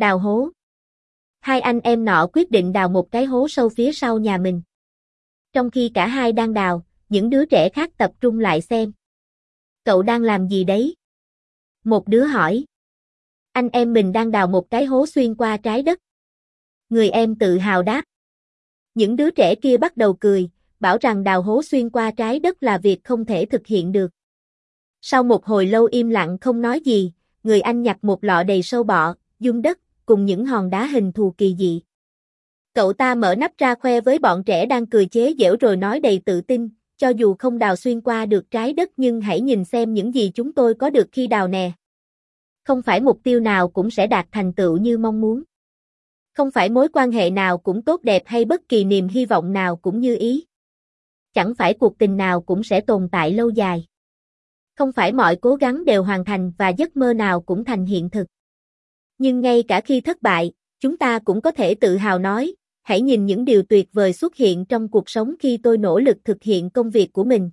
Đào hố. Hai anh em nọ quyết định đào một cái hố sâu phía sau nhà mình. Trong khi cả hai đang đào, những đứa trẻ khác tập trung lại xem. Cậu đang làm gì đấy? Một đứa hỏi. Anh em mình đang đào một cái hố xuyên qua trái đất. Người em tự hào đáp. Những đứa trẻ kia bắt đầu cười, bảo rằng đào hố xuyên qua trái đất là việc không thể thực hiện được. Sau một hồi lâu im lặng không nói gì, người anh nhặt một lọ đầy sâu bọ, dung đất, cùng những hòn đá hình thù kỳ dị. Cậu ta mở nắp ra khoe với bọn trẻ đang cười chế giễu rồi nói đầy tự tin, cho dù không đào xuyên qua được trái đất nhưng hãy nhìn xem những gì chúng tôi có được khi đào nè. Không phải mục tiêu nào cũng sẽ đạt thành tựu như mong muốn. Không phải mối quan hệ nào cũng tốt đẹp hay bất kỳ niềm hy vọng nào cũng như ý. Chẳng phải cuộc tình nào cũng sẽ tồn tại lâu dài. Không phải mọi cố gắng đều hoàn thành và giấc mơ nào cũng thành hiện thực. Nhưng ngay cả khi thất bại, chúng ta cũng có thể tự hào nói, hãy nhìn những điều tuyệt vời xuất hiện trong cuộc sống khi tôi nỗ lực thực hiện công việc của mình.